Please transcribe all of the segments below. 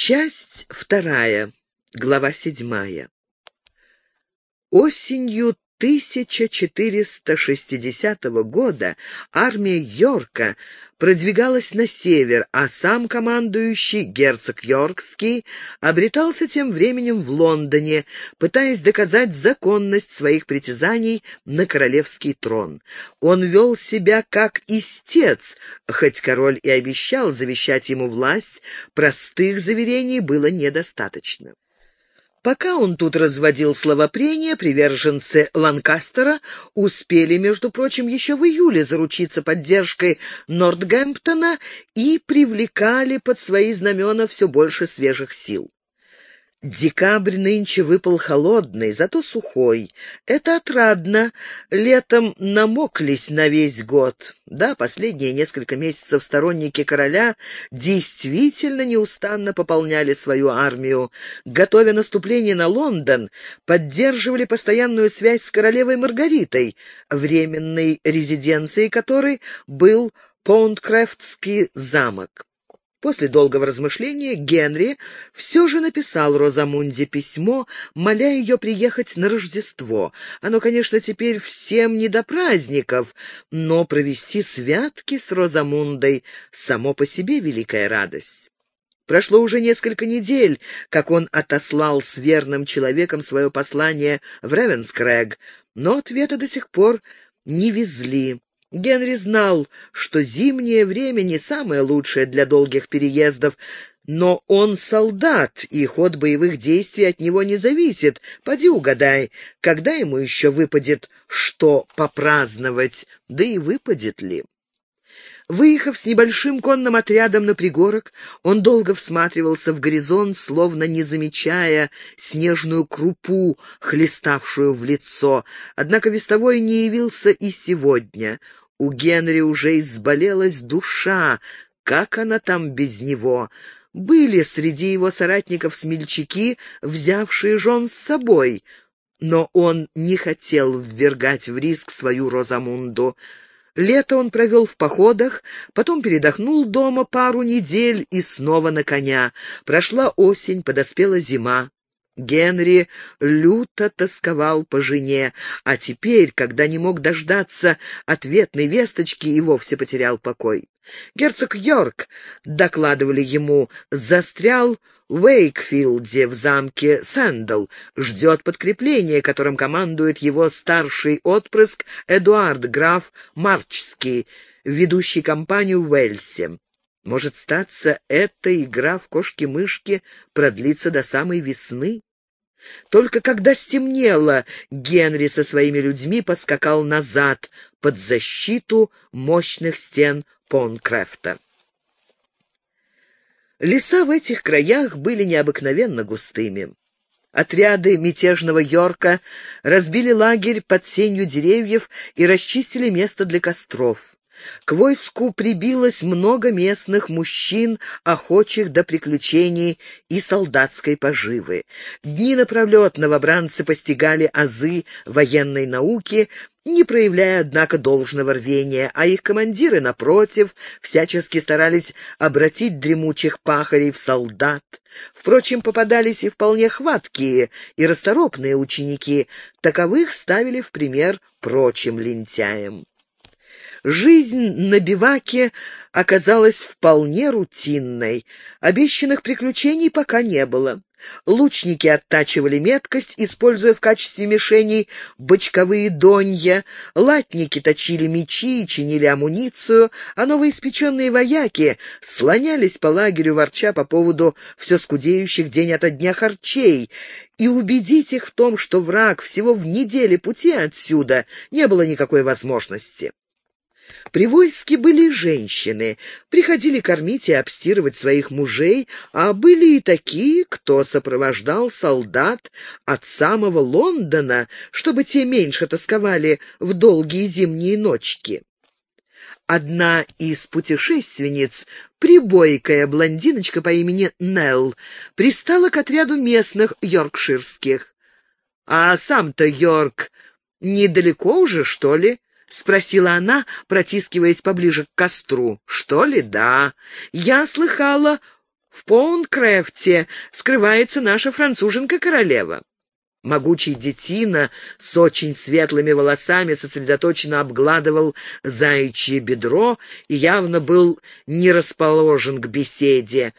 Часть вторая, глава седьмая. Осенью 1460 года армия Йорка продвигалась на север, а сам командующий герцог Йоркский обретался тем временем в Лондоне, пытаясь доказать законность своих притязаний на королевский трон. Он вел себя как истец, хоть король и обещал завещать ему власть, простых заверений было недостаточно. Пока он тут разводил словопрение, приверженцы Ланкастера успели, между прочим, еще в июле заручиться поддержкой Нортгемптона и привлекали под свои знамена все больше свежих сил. Декабрь нынче выпал холодный, зато сухой. Это отрадно. Летом намоклись на весь год. Да, последние несколько месяцев сторонники короля действительно неустанно пополняли свою армию. Готовя наступление на Лондон, поддерживали постоянную связь с королевой Маргаритой, временной резиденцией которой был Понткрефтский замок. После долгого размышления Генри все же написал Розамунде письмо, моля ее приехать на Рождество. Оно, конечно, теперь всем не до праздников, но провести святки с Розамундой — само по себе великая радость. Прошло уже несколько недель, как он отослал с верным человеком свое послание в Ревенскрэг, но ответа до сих пор не везли. Генри знал, что зимнее время не самое лучшее для долгих переездов, но он солдат, и ход боевых действий от него не зависит. Поди угадай, когда ему еще выпадет что попраздновать, да и выпадет ли. Выехав с небольшим конным отрядом на пригорок, он долго всматривался в горизонт, словно не замечая снежную крупу, хлеставшую в лицо. Однако вестовой не явился и сегодня. У Генри уже изболелась душа. Как она там без него? Были среди его соратников смельчаки, взявшие жен с собой, но он не хотел ввергать в риск свою Розамунду. Лето он провел в походах, потом передохнул дома пару недель и снова на коня. Прошла осень, подоспела зима. Генри люто тосковал по жене, а теперь, когда не мог дождаться ответной весточки, и вовсе потерял покой. Герцог Йорк, докладывали ему, застрял в Уэйкфилде в замке Сэндл, ждет подкрепления, которым командует его старший отпрыск Эдуард граф Марчский, ведущий кампанию в Уэльсе. Может, статься, эта игра в кошки-мышки продлится до самой весны? Только когда стемнело, Генри со своими людьми поскакал назад под защиту мощных стен Понкрефта. Леса в этих краях были необыкновенно густыми. Отряды мятежного Йорка разбили лагерь под сенью деревьев и расчистили место для костров. К войску прибилось много местных мужчин, охочих до приключений и солдатской поживы. Дни напролет новобранцы постигали азы военной науки, не проявляя, однако, должного рвения, а их командиры, напротив, всячески старались обратить дремучих пахарей в солдат. Впрочем, попадались и вполне хваткие и расторопные ученики, таковых ставили в пример прочим лентяям. Жизнь на биваке оказалась вполне рутинной. Обещанных приключений пока не было. Лучники оттачивали меткость, используя в качестве мишеней бочковые донья, латники точили мечи и чинили амуницию, а новоиспеченные вояки слонялись по лагерю, ворча по поводу все скудеющих день ото дня харчей, и убедить их в том, что враг всего в неделе пути отсюда, не было никакой возможности. При войске были женщины, приходили кормить и обстирывать своих мужей, а были и такие, кто сопровождал солдат от самого Лондона, чтобы те меньше тосковали в долгие зимние ночки. Одна из путешественниц, прибойкая блондиночка по имени Нелл, пристала к отряду местных йоркширских. «А сам-то Йорк недалеко уже, что ли?» — спросила она, протискиваясь поближе к костру. «Что ли, да. Я слыхала, в Поункрефте скрывается наша француженка-королева». Могучий детина с очень светлыми волосами сосредоточенно обгладывал заячье бедро и явно был не расположен к беседе.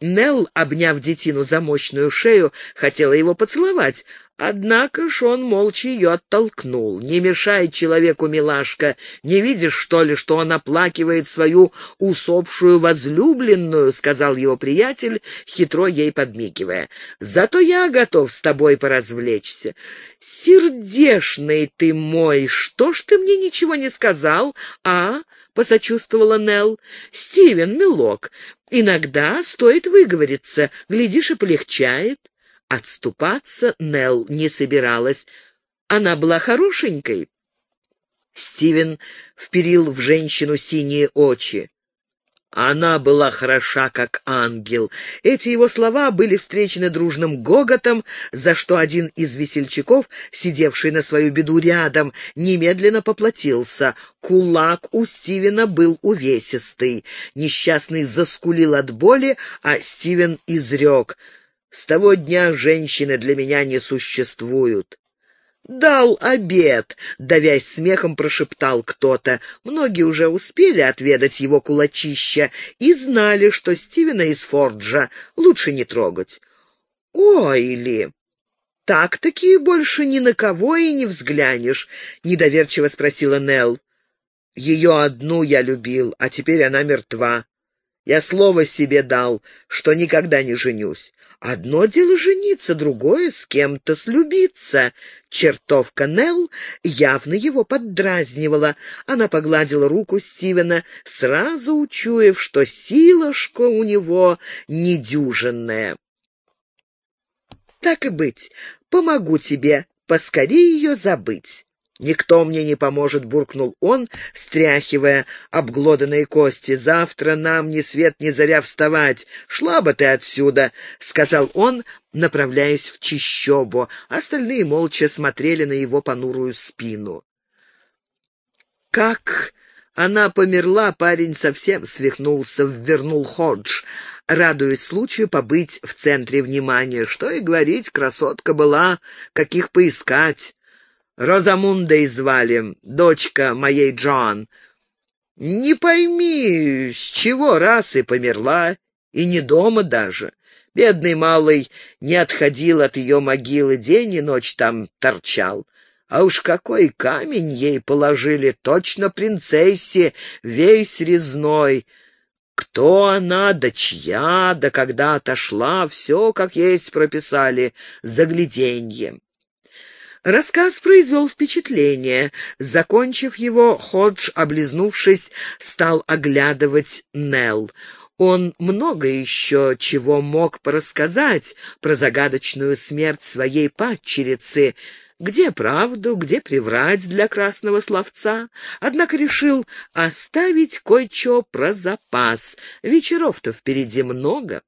Нелл, обняв детину за мощную шею, хотела его поцеловать, Однако ж он молча ее оттолкнул. «Не мешай человеку, милашка! Не видишь, что ли, что он оплакивает свою усопшую возлюбленную?» — сказал его приятель, хитро ей подмигивая. «Зато я готов с тобой поразвлечься. Сердешный ты мой! Что ж ты мне ничего не сказал, а?» — посочувствовала Нелл. «Стивен, милок, иногда стоит выговориться, глядишь, и полегчает». Отступаться Нелл не собиралась. Она была хорошенькой. Стивен вперил в женщину синие очи. Она была хороша, как ангел. Эти его слова были встречены дружным гоготом, за что один из весельчаков, сидевший на свою беду рядом, немедленно поплатился. Кулак у Стивена был увесистый. Несчастный заскулил от боли, а Стивен изрек — с того дня женщины для меня не существуют. «Дал обед!» — давясь смехом прошептал кто-то. Многие уже успели отведать его кулачища и знали, что Стивена из Форджа лучше не трогать. «Ой ли!» «Так-таки больше ни на кого и не взглянешь», — недоверчиво спросила Нелл. «Ее одну я любил, а теперь она мертва. Я слово себе дал, что никогда не женюсь. Одно дело жениться, другое — с кем-то слюбиться. Чертовка Нелл явно его поддразнивала. Она погладила руку Стивена, сразу учуяв, что силошка у него недюжинная. «Так и быть, помогу тебе поскорее ее забыть». «Никто мне не поможет», — буркнул он, стряхивая обглоданные кости. «Завтра нам ни свет ни заря вставать. Шла бы ты отсюда», — сказал он, направляясь в чищобу. Остальные молча смотрели на его понурую спину. Как она померла, парень совсем свихнулся, ввернул Ходж, радуясь случаю побыть в центре внимания. Что и говорить, красотка была, каких поискать. Розамундой звали, дочка моей Джоан. Не пойми, с чего раз и померла, и не дома даже. Бедный малый не отходил от ее могилы, день и ночь там торчал. А уж какой камень ей положили, точно принцессе, весь резной. Кто она, да чья, да когда отошла, все, как есть прописали, загляденье. Рассказ произвел впечатление. Закончив его, Ходж, облизнувшись, стал оглядывать Нелл. Он много еще чего мог порассказать про загадочную смерть своей падчерицы, где правду, где приврать для красного словца, однако решил оставить кое-что про запас. Вечеров-то впереди много.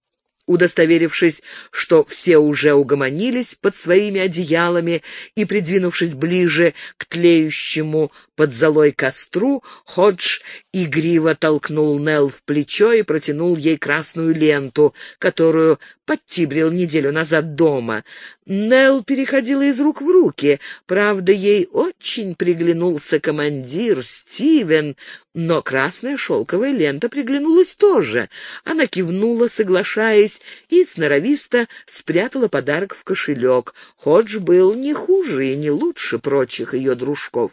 Удостоверившись, что все уже угомонились под своими одеялами и придвинувшись ближе к тлеющему под золой костру, Ходж игриво толкнул Нелл в плечо и протянул ей красную ленту, которую подтибрил неделю назад дома. Нелл переходила из рук в руки. Правда, ей очень приглянулся командир Стивен, но красная шелковая лента приглянулась тоже. Она кивнула, соглашаясь, и сноровисто спрятала подарок в кошелек. Ходж был не хуже и не лучше прочих ее дружков.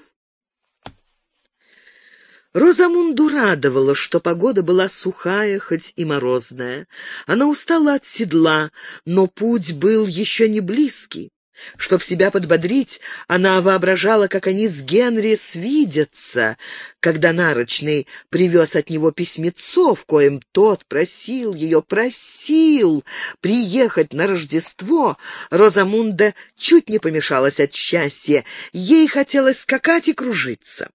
Розамунду радовало, что погода была сухая, хоть и морозная. Она устала от седла, но путь был еще не близкий. Чтоб себя подбодрить, она воображала, как они с Генри свидятся, когда Нарочный привез от него письмецо, в коем тот просил ее, просил приехать на Рождество. Розамунда чуть не помешалась от счастья, ей хотелось скакать и кружиться.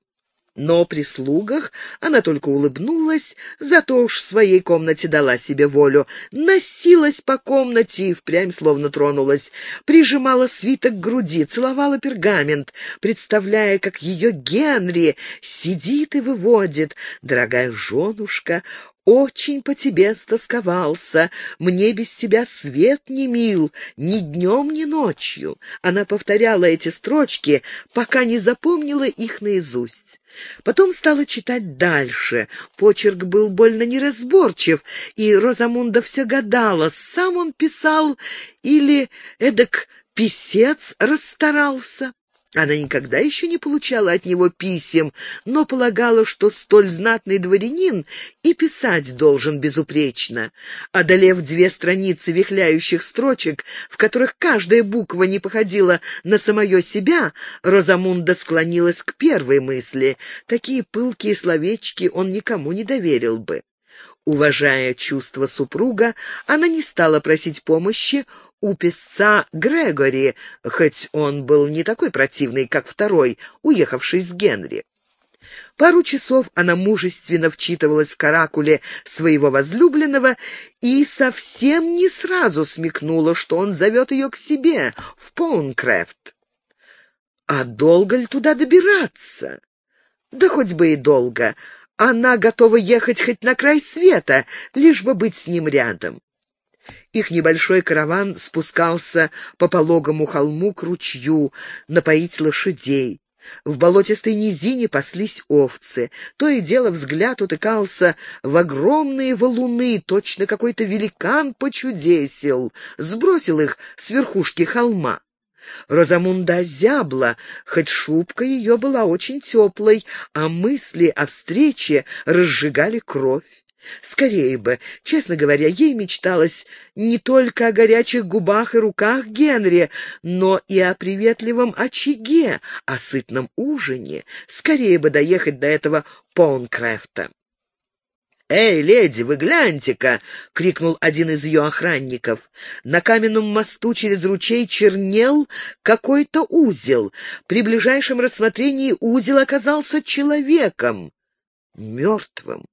Но при слугах она только улыбнулась, зато уж в своей комнате дала себе волю. Носилась по комнате и впрямь словно тронулась. Прижимала свиток к груди, целовала пергамент, представляя, как ее Генри сидит и выводит. «Дорогая женушка, очень по тебе стосковался. Мне без тебя свет не мил, ни днем, ни ночью». Она повторяла эти строчки, пока не запомнила их наизусть. Потом стала читать дальше. Почерк был больно неразборчив, и Розамунда все гадала, сам он писал или эдак писец расстарался. Она никогда еще не получала от него писем, но полагала, что столь знатный дворянин и писать должен безупречно. Одолев две страницы вихляющих строчек, в которых каждая буква не походила на самое себя, Розамунда склонилась к первой мысли. Такие пылкие словечки он никому не доверил бы. Уважая чувства супруга, она не стала просить помощи у песца Грегори, хоть он был не такой противный, как второй, уехавший с Генри. Пару часов она мужественно вчитывалась в каракуле своего возлюбленного и совсем не сразу смекнула, что он зовет ее к себе, в Поункрефт. А долго ли туда добираться? Да хоть бы и долго. Она готова ехать хоть на край света, лишь бы быть с ним рядом. Их небольшой караван спускался по пологому холму к ручью, напоить лошадей. В болотистой низине паслись овцы. То и дело взгляд утыкался в огромные валуны, точно какой-то великан почудесил, сбросил их с верхушки холма. Розамунда зябла, хоть шубка ее была очень теплой, а мысли о встрече разжигали кровь. Скорее бы, честно говоря, ей мечталось не только о горячих губах и руках Генри, но и о приветливом очаге, о сытном ужине. Скорее бы доехать до этого Понкрефта. «Эй, леди, вы гляньте-ка!» — крикнул один из ее охранников. На каменном мосту через ручей чернел какой-то узел. При ближайшем рассмотрении узел оказался человеком, мертвым.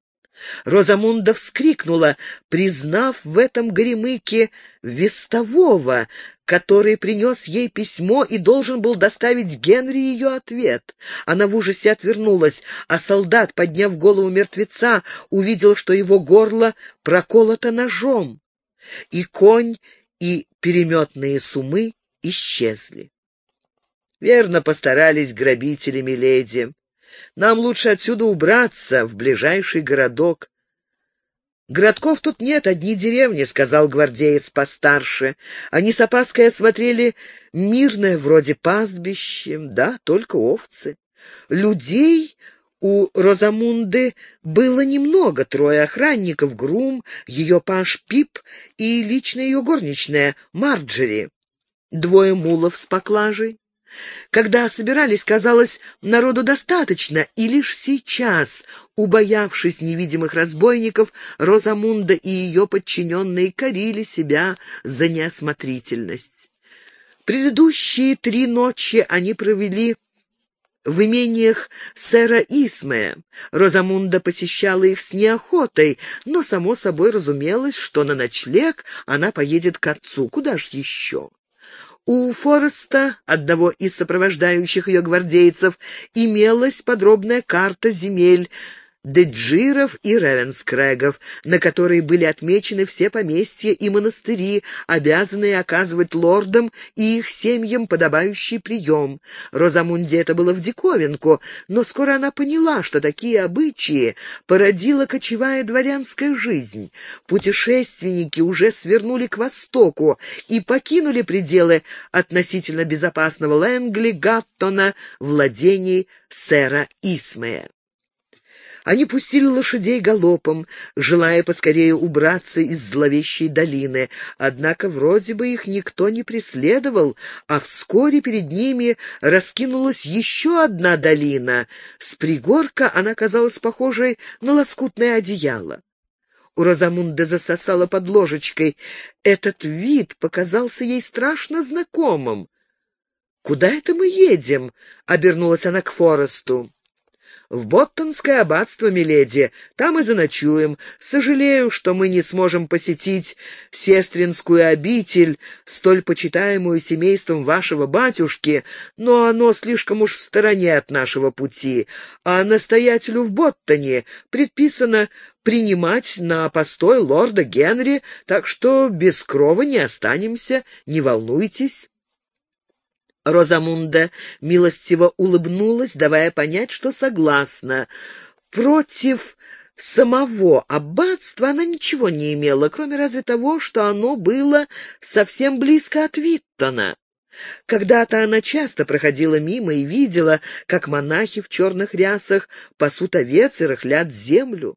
Розамунда вскрикнула, признав в этом горемыке вестового, который принес ей письмо и должен был доставить Генри ее ответ. Она в ужасе отвернулась, а солдат, подняв голову мертвеца, увидел, что его горло проколото ножом. И конь, и переметные сумы исчезли. Верно постарались грабители Миледи. Нам лучше отсюда убраться, в ближайший городок. «Городков тут нет, одни деревни», — сказал гвардеец постарше. Они с опаской осмотрели мирное вроде пастбище, да, только овцы. Людей у Розамунды было немного, трое охранников, грум, ее паш Пип и личная ее горничная Марджери. Двое мулов с поклажей, когда собирались, казалось, народу достаточно, и лишь сейчас, убоявшись невидимых разбойников, Розамунда и ее подчиненные корили себя за неосмотрительность. Предыдущие три ночи они провели в имениях сэра Исмея. Розамунда посещала их с неохотой, но, само собой, разумелось, что на ночлег она поедет к отцу. Куда ж еще? У Фореста, одного из сопровождающих ее гвардейцев, имелась подробная карта земель, Деджиров и Ревенскрэгов, на которой были отмечены все поместья и монастыри, обязанные оказывать лордам и их семьям подобающий прием. Розамунде это было в диковинку, но скоро она поняла, что такие обычаи породила кочевая дворянская жизнь. Путешественники уже свернули к востоку и покинули пределы относительно безопасного Лэнгли, Гаттона, владений сэра Исмея. Они пустили лошадей галопом, желая поскорее убраться из зловещей долины. Однако вроде бы их никто не преследовал, а вскоре перед ними раскинулась еще одна долина. С пригорка она казалась похожей на лоскутное одеяло. У Розамунда засосала под ложечкой. Этот вид показался ей страшно знакомым. «Куда это мы едем?» — обернулась она к Форесту. «В Боттонское аббатство, миледи. Там и заночуем. Сожалею, что мы не сможем посетить сестринскую обитель, столь почитаемую семейством вашего батюшки, но оно слишком уж в стороне от нашего пути. А настоятелю в Боттоне предписано принимать на постой лорда Генри, так что без крова не останемся, не волнуйтесь». Розамунда милостиво улыбнулась, давая понять, что согласна. Против самого аббатства она ничего не имела, кроме разве того, что оно было совсем близко от Виттона. Когда-то она часто проходила мимо и видела, как монахи в черных рясах пасут овец и рыхлят землю.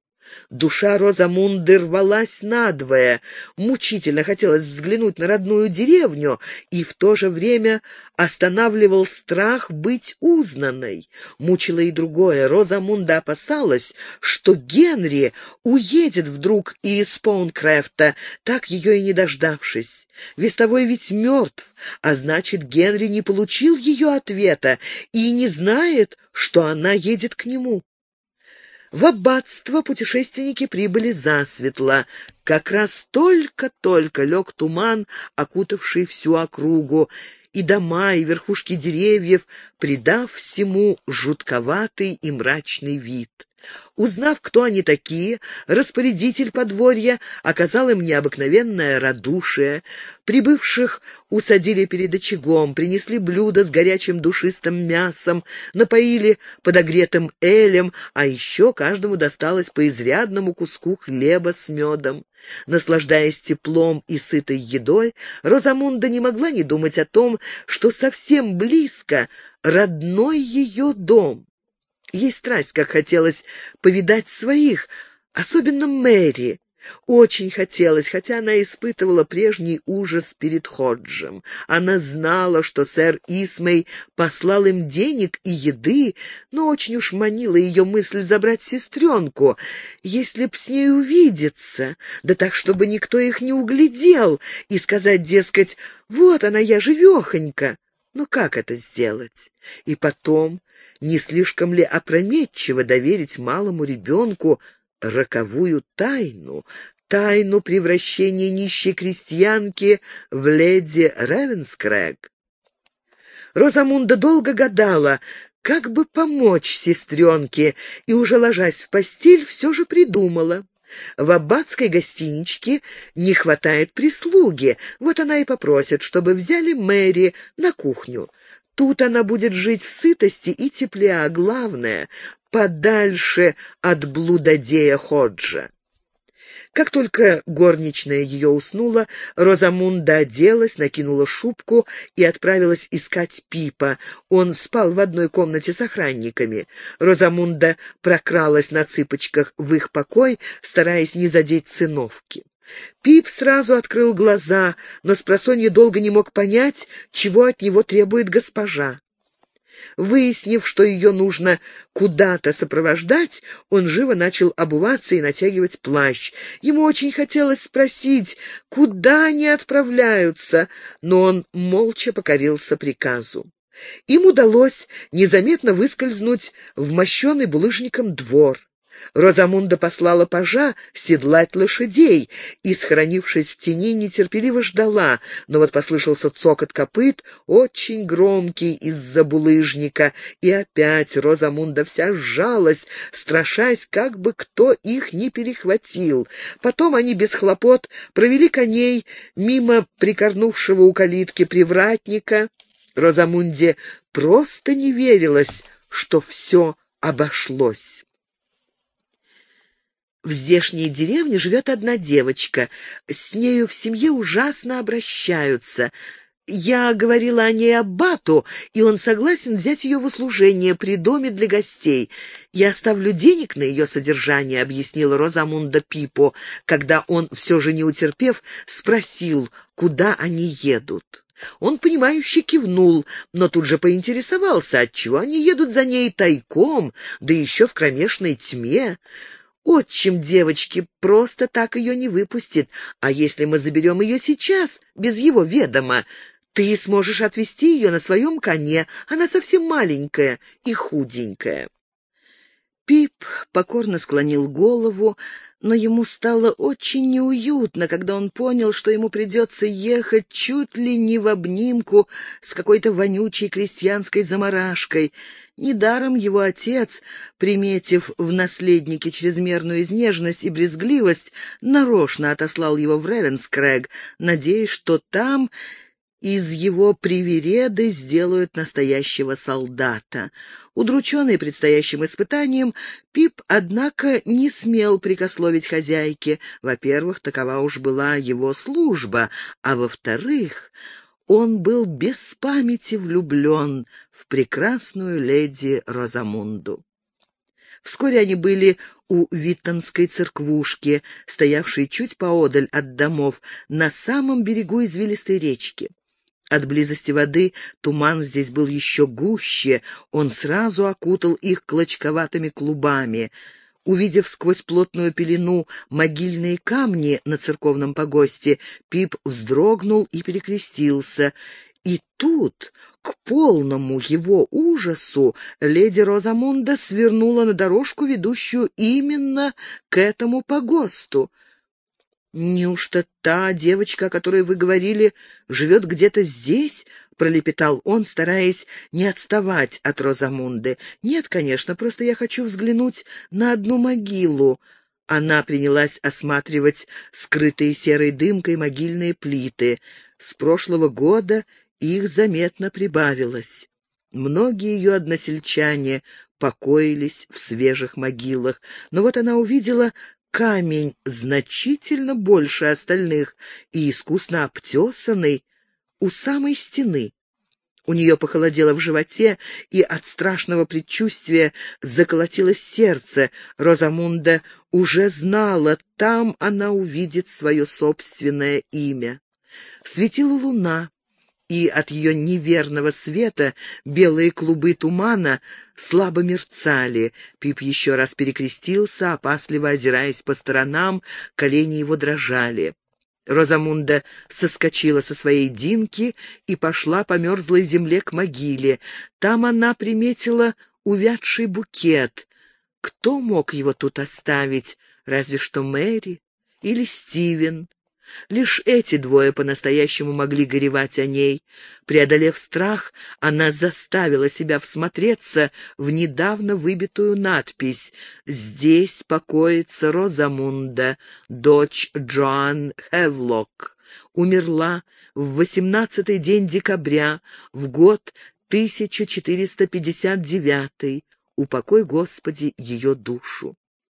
Душа Розамунды рвалась надвое. Мучительно хотелось взглянуть на родную деревню, и в то же время останавливал страх быть узнанной. Мучило и другое. Розамунда опасалась, что Генри уедет вдруг из Поункрефта, так ее и не дождавшись. Вестовой ведь мертв, а значит, Генри не получил ее ответа и не знает, что она едет к нему. В аббатство путешественники прибыли засветло. Как раз только-только лег туман, окутавший всю округу, и дома, и верхушки деревьев, придав всему жутковатый и мрачный вид. Узнав, кто они такие, распорядитель подворья оказал им необыкновенное радушие. Прибывших усадили перед очагом, принесли блюда с горячим душистым мясом, напоили подогретым элем, а еще каждому досталось по изрядному куску хлеба с медом. Наслаждаясь теплом и сытой едой, Розамунда не могла не думать о том, что совсем близко родной ее дом. Ей страсть, как хотелось повидать своих, особенно Мэри. Очень хотелось, хотя она испытывала прежний ужас перед Ходжем. Она знала, что сэр Исмей послал им денег и еды, но очень уж манила ее мысль забрать сестренку, если б с ней увидеться, да так, чтобы никто их не углядел, и сказать, дескать, «Вот она, я живехонька». Но как это сделать? И потом, не слишком ли опрометчиво доверить малому ребенку роковую тайну, тайну превращения нищей крестьянки в леди Ревенскрэг? Розамунда долго гадала, как бы помочь сестренке, и, уже ложась в постель, все же придумала. В аббатской гостиничке не хватает прислуги. Вот она и попросит, чтобы взяли Мэри на кухню. Тут она будет жить в сытости и тепле, а главное — подальше от блудодея Ходжа. Как только горничная ее уснула, Розамунда оделась, накинула шубку и отправилась искать Пипа. Он спал в одной комнате с охранниками. Розамунда прокралась на цыпочках в их покой, стараясь не задеть циновки. Пип сразу открыл глаза, но спросонья долго не мог понять, чего от него требует госпожа. Выяснив, что ее нужно куда-то сопровождать, он живо начал обуваться и натягивать плащ. Ему очень хотелось спросить, куда они отправляются, но он молча покорился приказу. Им удалось незаметно выскользнуть в мощенный булыжником двор. Розамунда послала пажа седлать лошадей и, схоронившись в тени, нетерпеливо ждала, но вот послышался цокот копыт, очень громкий из-за булыжника, и опять Розамунда вся сжалась, страшась, как бы кто их не перехватил. Потом они без хлопот провели коней мимо прикорнувшего у калитки привратника. Розамунде просто не верилось, что все обошлось. В здешней деревне живет одна девочка. С нею в семье ужасно обращаются. Я говорила о ней аббату, и он согласен взять ее в услужение при доме для гостей. Я оставлю денег на ее содержание, — объяснила Розамунда Пипо, когда он, все же не утерпев, спросил, куда они едут. Он, понимающе кивнул, но тут же поинтересовался, отчего они едут за ней тайком, да еще в кромешной тьме. Отчим девочки просто так ее не выпустит, а если мы заберем ее сейчас, без его ведома, ты сможешь отвезти ее на своем коне, она совсем маленькая и худенькая. Пип покорно склонил голову, но ему стало очень неуютно, когда он понял, что ему придется ехать чуть ли не в обнимку с какой-то вонючей крестьянской заморашкой. Недаром его отец, приметив в наследнике чрезмерную изнежность и брезгливость, нарочно отослал его в Ревенскрэг, надеясь, что там из его привереды сделают настоящего солдата. Удрученный предстоящим испытанием, Пип, однако, не смел прикословить хозяйке. Во-первых, такова уж была его служба, а во-вторых, он был без памяти влюблен в прекрасную леди Розамунду. Вскоре они были у Виттонской церквушки, стоявшей чуть поодаль от домов, на самом берегу извилистой речки. От близости воды туман здесь был еще гуще, он сразу окутал их клочковатыми клубами. Увидев сквозь плотную пелену могильные камни на церковном погосте, Пип вздрогнул и перекрестился. И тут, к полному его ужасу, леди Розамунда свернула на дорожку, ведущую именно к этому погосту. «Неужто та девочка, о которой вы говорили, живет где-то здесь?» — пролепетал он, стараясь не отставать от Розамунды. «Нет, конечно, просто я хочу взглянуть на одну могилу». Она принялась осматривать скрытые серой дымкой могильные плиты. С прошлого года их заметно прибавилось. Многие ее односельчане покоились в свежих могилах, но вот она увидела камень значительно больше остальных и искусно обтесанный у самой стены. У нее похолодело в животе, и от страшного предчувствия заколотилось сердце. Розамунда уже знала, там она увидит свое собственное имя. Светила луна, и от ее неверного света белые клубы тумана слабо мерцали. Пип еще раз перекрестился, опасливо озираясь по сторонам, колени его дрожали. Розамунда соскочила со своей динки и пошла по мерзлой земле к могиле. Там она приметила увядший букет. Кто мог его тут оставить? Разве что Мэри или Стивен. Лишь эти двое по-настоящему могли горевать о ней. Преодолев страх, она заставила себя всмотреться в недавно выбитую надпись «Здесь покоится Розамунда, дочь Джоан Хевлок. Умерла в восемнадцатый день декабря, в год 1459. Упокой, Господи, ее душу».